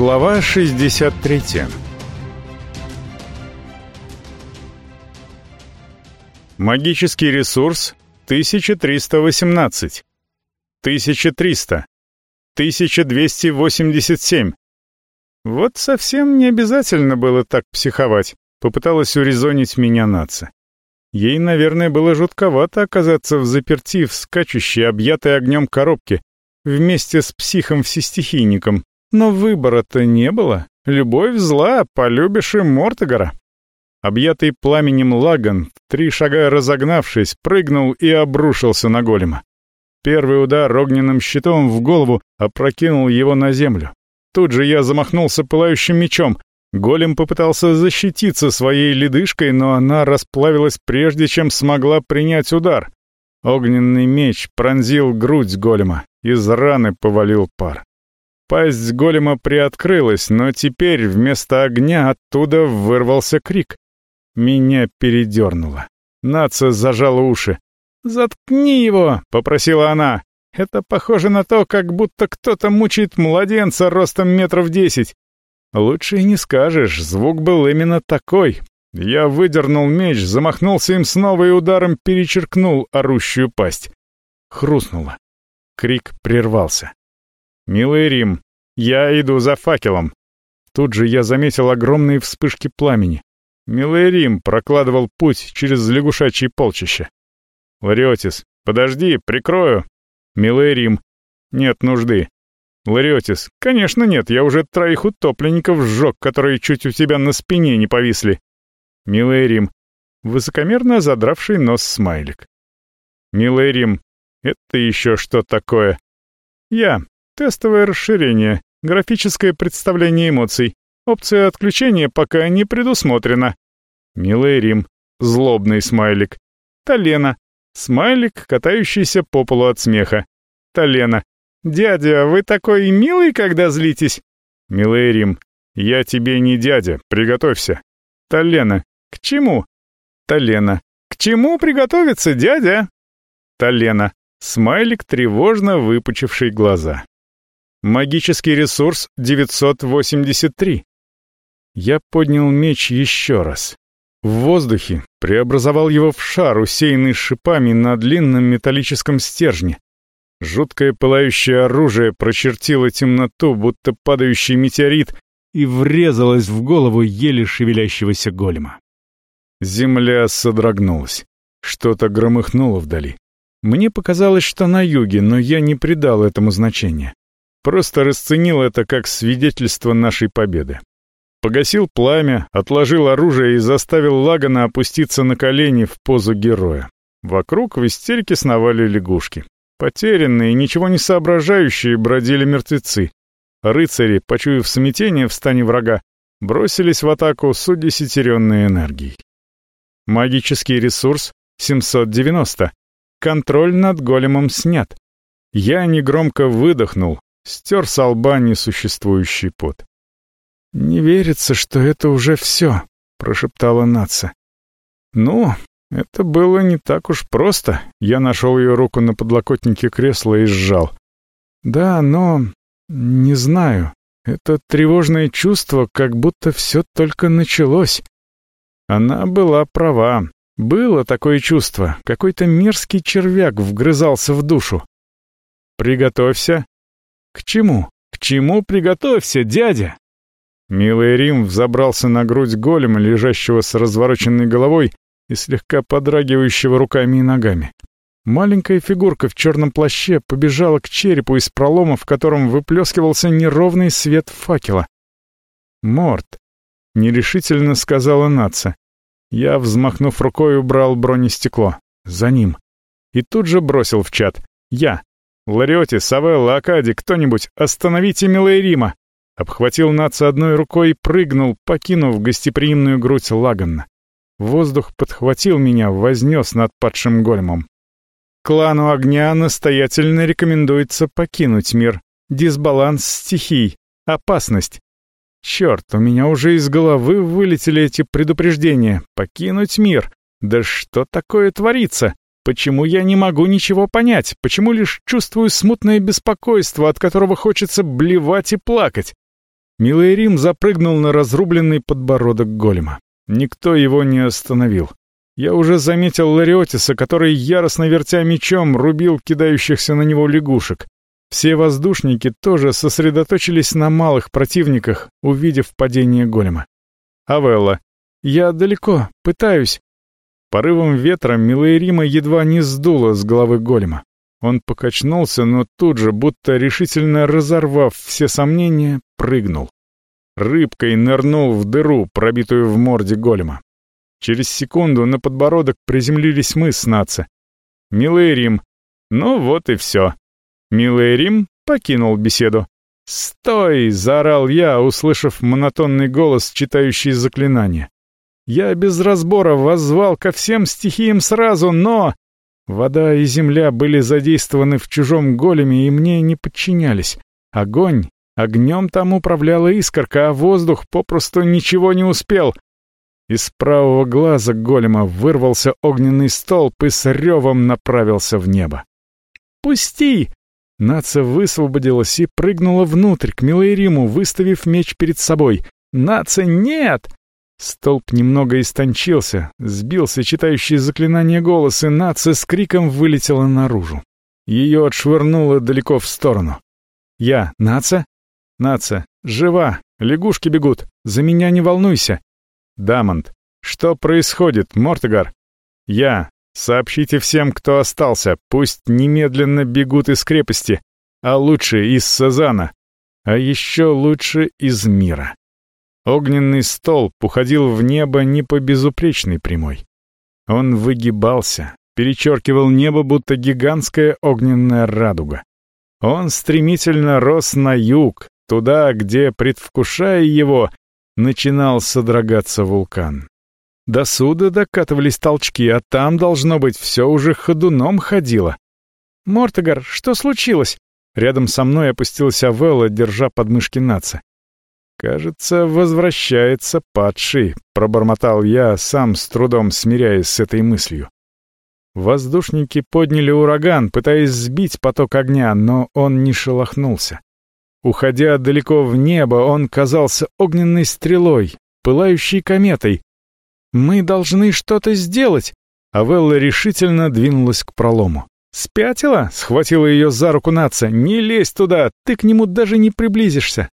Глава 63 Магический ресурс 1318 1300 1287 Вот совсем не обязательно было так психовать, попыталась урезонить меня нация. Ей, наверное, было жутковато оказаться в заперти в скачущей, объятой огнем коробке, вместе с психом-всестихийником. Но выбора-то не было. Любовь зла, полюбишь и Мортогара. Объятый пламенем Лаган, три шага разогнавшись, прыгнул и обрушился на голема. Первый удар огненным щитом в голову опрокинул его на землю. Тут же я замахнулся пылающим мечом. Голем попытался защититься своей ледышкой, но она расплавилась прежде, чем смогла принять удар. Огненный меч пронзил грудь голема, из раны повалил пар. Пасть голема приоткрылась, но теперь вместо огня оттуда вырвался крик. Меня передернуло. Наца зажала уши. «Заткни его!» — попросила она. «Это похоже на то, как будто кто-то мучает младенца ростом метров десять. Лучше и не скажешь, звук был именно такой. Я выдернул меч, замахнулся им снова и ударом перечеркнул орущую пасть. Хрустнуло. Крик прервался. «Милый Рим, я иду за факелом». Тут же я заметил огромные вспышки пламени. Милый Рим прокладывал путь через лягушачье полчище. «Лариотис, подожди, прикрою». «Милый Рим, нет нужды. «Лариотис, конечно нет, я уже троих утопленников сжег, которые чуть у тебя на спине не повисли». «Милый Рим», высокомерно задравший нос смайлик. «Милый Рим, это еще что такое?» «Я. Тестовое расширение, графическое представление эмоций. Опция отключения пока не предусмотрена». «Милый Рим», злобный смайлик. «Талена». Смайлик, катающийся по полу от смеха. Талена. «Дядя, вы такой милый, когда злитесь?» «Милый Рим, я тебе не дядя, приготовься». «Талена, к чему?» «Талена, к чему приготовиться, дядя?» «Талена, смайлик, тревожно выпучивший глаза». «Магический ресурс 983». Я поднял меч еще раз. В воздухе преобразовал его в шар, усеянный шипами на длинном металлическом стержне. Жуткое пылающее оружие прочертило темноту, будто падающий метеорит, и врезалось в голову еле шевелящегося голема. Земля содрогнулась. Что-то громыхнуло вдали. Мне показалось, что на юге, но я не придал этому значения. Просто расценил это как свидетельство нашей победы. Погасил пламя, отложил оружие и заставил Лагана опуститься на колени в позу героя. Вокруг в истерике сновали лягушки. Потерянные, ничего не соображающие бродили мертвецы. Рыцари, почуяв смятение в стане врага, бросились в атаку с удесятеренной энергией. Магический ресурс 790. Контроль над големом снят. Я негромко выдохнул, стер с лба несуществующий пот. «Не верится, что это уже все», — прошептала Наца. «Ну, это было не так уж просто. Я нашел ее руку на подлокотнике кресла и сжал. Да, но... не знаю. Это тревожное чувство, как будто все только началось. Она была права. Было такое чувство. Какой-то мерзкий червяк вгрызался в душу. «Приготовься». «К чему? К чему приготовься, дядя?» Милый Рим взобрался на грудь голема, лежащего с развороченной головой, и слегка подрагивающего руками и ногами. Маленькая фигурка в черном плаще побежала к черепу из пролома, в котором выплескивался неровный свет факела. «Морт», — нерешительно сказала Наца. Я, взмахнув рукой, убрал бронестекло. За ним. И тут же бросил в чат. «Я. Лариоти, Савелла, Акади, кто-нибудь, остановите Милейрима!» Обхватил Наца одной рукой и прыгнул, покинув гостеприимную грудь Лаганна. Воздух подхватил меня, вознес над падшим големом. Клану огня настоятельно рекомендуется покинуть мир. Дисбаланс стихий. Опасность. Черт, у меня уже из головы вылетели эти предупреждения. Покинуть мир. Да что такое творится? Почему я не могу ничего понять? Почему лишь чувствую смутное беспокойство, от которого хочется блевать и плакать? Милый Рим запрыгнул на разрубленный подбородок голема. Никто его не остановил. Я уже заметил Лариотиса, который, яростно вертя мечом, рубил кидающихся на него лягушек. Все воздушники тоже сосредоточились на малых противниках, увидев падение голема. Авелла. «Я далеко, пытаюсь». Порывом ветра Милаирима едва не сдуло с головы голема. Он покачнулся, но тут же, будто решительно разорвав все сомнения, прыгнул. Рыбкой нырнул в дыру, пробитую в морде голема. Через секунду на подбородок приземлились мы с Наце. Милый Рим. Ну вот и все. Милый Рим покинул беседу. «Стой!» — заорал я, услышав монотонный голос, читающий заклинание. Я без разбора воззвал ко всем стихиям сразу, но... Вода и земля были задействованы в чужом големе и мне не подчинялись. Огонь. Огнем там управляла искорка, а воздух попросту ничего не успел. Из правого глаза голема вырвался огненный столб и с ревом направился в небо. «Пусти!» Наца высвободилась и прыгнула внутрь, к Милейриму, выставив меч перед собой. «Наца, нет!» Столб немного истончился, сбился читающий заклинание голос, и Наца с криком вылетела наружу. Ее отшвырнуло далеко в сторону. «Я, Наца?» «Наца, жива, лягушки бегут, за меня не волнуйся». «Дамонт, что происходит, Мортегар?» «Я, сообщите всем, кто остался, пусть немедленно бегут из крепости, а лучше из Сазана, а еще лучше из мира». Огненный столб уходил в небо не по безупречной прямой. Он выгибался, перечеркивал небо, будто гигантская огненная радуга. Он стремительно рос на юг, туда, где, предвкушая его, начинал содрогаться вулкан. До суда докатывались толчки, а там, должно быть, все уже ходуном ходило. «Мортогар, что случилось?» Рядом со мной опустилась Авелла, держа подмышки наца. «Кажется, возвращается падший», — пробормотал я, сам с трудом смиряясь с этой мыслью. Воздушники подняли ураган, пытаясь сбить поток огня, но он не шелохнулся. Уходя далеко в небо, он казался огненной стрелой, пылающей кометой. «Мы должны что-то сделать!» Авелла решительно двинулась к пролому. «Спятила?» — схватила ее за руку Наца. «Не лезь туда, ты к нему даже не приблизишься!»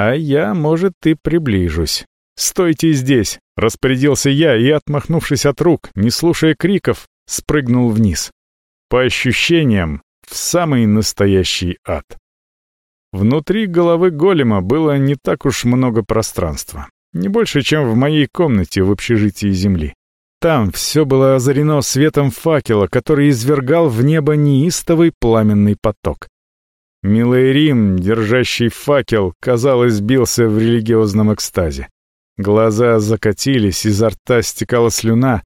А я, может, и приближусь. «Стойте здесь!» — распорядился я и, отмахнувшись от рук, не слушая криков, спрыгнул вниз. По ощущениям, в самый настоящий ад. Внутри головы голема было не так уж много пространства. Не больше, чем в моей комнате в общежитии Земли. Там все было озарено светом факела, который извергал в небо неистовый пламенный поток. Милый держащий факел, казалось, бился в религиозном экстазе. Глаза закатились, изо рта стекала слюна.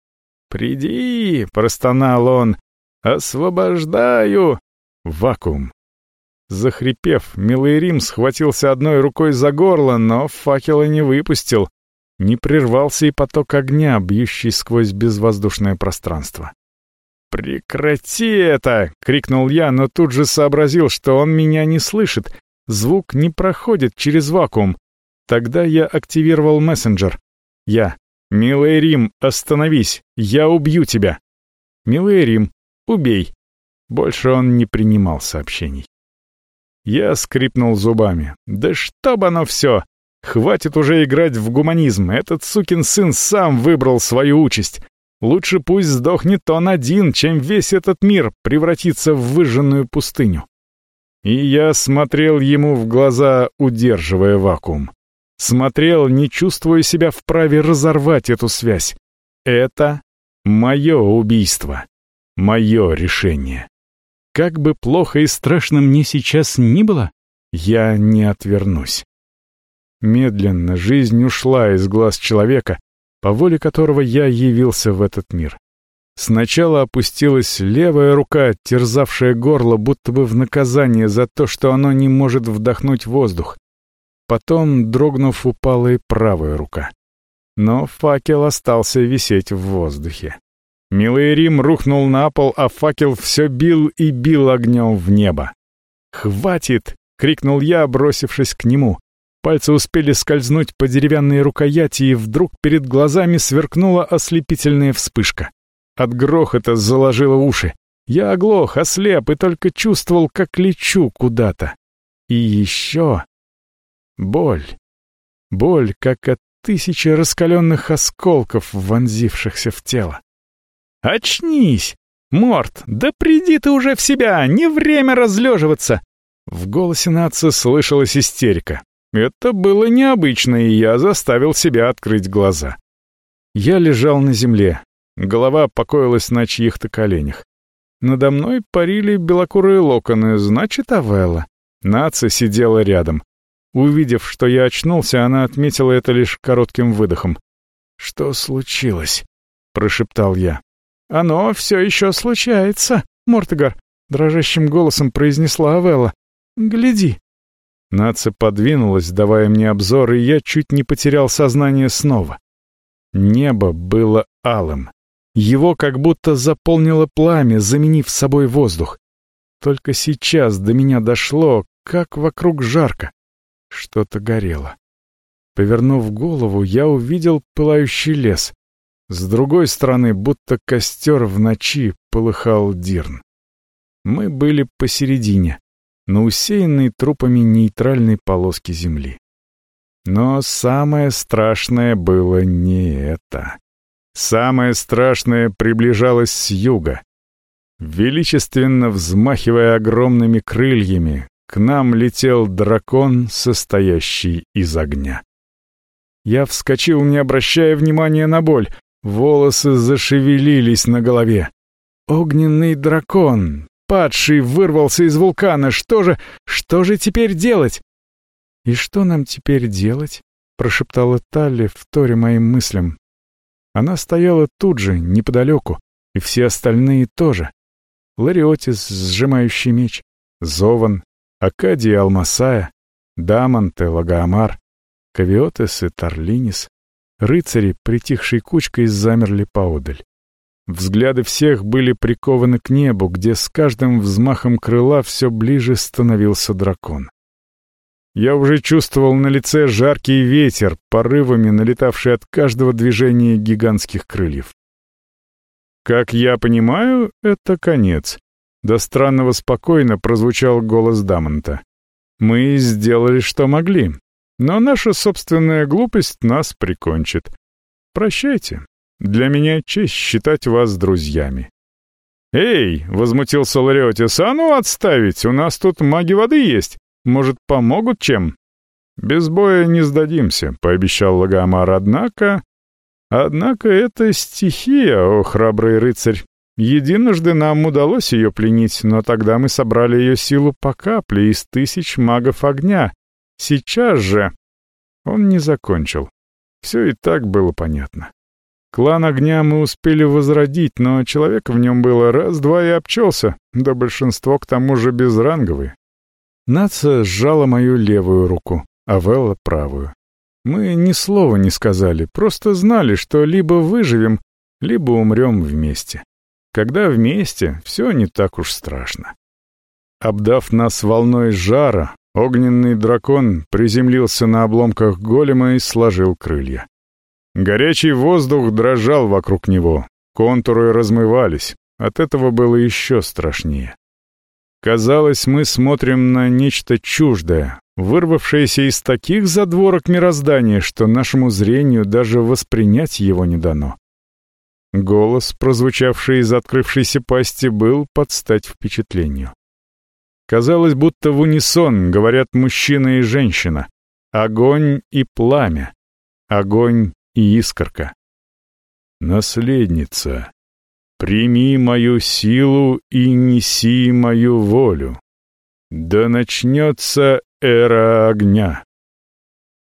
«Приди!» — простонал он. «Освобождаю!» Вакуум. Захрипев, Милый Рим схватился одной рукой за горло, но факела не выпустил. Не прервался и поток огня, бьющий сквозь безвоздушное пространство. «Прекрати это!» — крикнул я, но тут же сообразил, что он меня не слышит. Звук не проходит через вакуум. Тогда я активировал мессенджер. Я. «Милый Рим, остановись! Я убью тебя!» «Милый Рим, убей!» Больше он не принимал сообщений. Я скрипнул зубами. «Да чтоб оно все! Хватит уже играть в гуманизм! Этот сукин сын сам выбрал свою участь! Лучше пусть сдохнет он один, чем весь этот мир превратится в выжженную пустыню. И я смотрел ему в глаза, удерживая вакуум. Смотрел, не чувствуя себя вправе разорвать эту связь. Это мое убийство, мое решение. Как бы плохо и страшно мне сейчас ни было, я не отвернусь. Медленно жизнь ушла из глаз человека, по воле которого я явился в этот мир. Сначала опустилась левая рука, терзавшая горло, будто бы в наказание за то, что оно не может вдохнуть воздух. Потом, дрогнув, упала и правая рука. Но факел остался висеть в воздухе. Милый Рим рухнул на пол, а факел все бил и бил огнем в небо. «Хватит!» — крикнул я, бросившись к нему. Пальцы успели скользнуть по деревянной рукояти, и вдруг перед глазами сверкнула ослепительная вспышка. От грохота заложило уши. Я оглох, ослеп и только чувствовал, как лечу куда-то. И еще... Боль. Боль, как от тысячи раскаленных осколков, вонзившихся в тело. «Очнись! Морт, да приди ты уже в себя! Не время разлеживаться!» В голосе нации слышалась истерика. Это было необычно, и я заставил себя открыть глаза. Я лежал на земле. Голова покоилась на чьих-то коленях. Надо мной парили белокурые локоны, значит, Авелла. Наца сидела рядом. Увидев, что я очнулся, она отметила это лишь коротким выдохом. «Что случилось?» — прошептал я. «Оно все еще случается, Мортегар», — дрожащим голосом произнесла Авелла. «Гляди». Наца подвинулась, давая мне обзор, и я чуть не потерял сознание снова. Небо было алым. Его как будто заполнило пламя, заменив собой воздух. Только сейчас до меня дошло, как вокруг жарко. Что-то горело. Повернув голову, я увидел пылающий лес. С другой стороны, будто костер в ночи, полыхал Дирн. Мы были посередине, на усеянной трупами нейтральной полоски земли. Но самое страшное было не это. Самое страшное приближалось с юга. Величественно взмахивая огромными крыльями, к нам летел дракон, состоящий из огня. Я вскочил, не обращая внимания на боль. Волосы зашевелились на голове. Огненный дракон, падший, вырвался из вулкана. Что же, что же теперь делать? «И что нам теперь делать?» — прошептала Талли, вторя моим мыслям. Она стояла тут же, неподалеку, и все остальные тоже. Лариотис, сжимающий меч, Зован, Акадий Алмасая, Дамонт и Лагоамар, Кавиотес и Тарлинис. Рыцари, притихшей кучкой, замерли поодаль. Взгляды всех были прикованы к небу, где с каждым взмахом крыла все ближе становился дракон. Я уже чувствовал на лице жаркий ветер, порывами налетавший от каждого движения гигантских крыльев. «Как я понимаю, это конец», — до странного спокойно прозвучал голос Дамонта. «Мы сделали, что могли, но наша собственная глупость нас прикончит. Прощайте. Для меня честь считать вас друзьями». «Эй!» — возмутился Лариотис. «А ну отставить! У нас тут маги воды есть!» Может, помогут чем?» «Без боя не сдадимся», — пообещал Лагомар. «Однако...» «Однако это стихия, о храбрый рыцарь. Единожды нам удалось ее пленить, но тогда мы собрали ее силу по капле из тысяч магов огня. Сейчас же...» Он не закончил. Все и так было понятно. Клан огня мы успели возродить, но человек в нем было раз-два и обчелся, да большинство к тому же безранговые. Наца сжала мою левую руку, а Велла — правую. Мы ни слова не сказали, просто знали, что либо выживем, либо умрем вместе. Когда вместе, все не так уж страшно. Обдав нас волной жара, огненный дракон приземлился на обломках голема и сложил крылья. Горячий воздух дрожал вокруг него, контуры размывались, от этого было еще страшнее. Казалось, мы смотрим на нечто чуждое, вырвавшееся из таких задворок мироздания, что нашему зрению даже воспринять его не дано. Голос, прозвучавший из открывшейся пасти, был под стать впечатлению. Казалось, будто в унисон говорят мужчина и женщина. Огонь и пламя. Огонь и искорка. «Наследница», Прими мою силу и неси мою волю. Да начнется эра огня.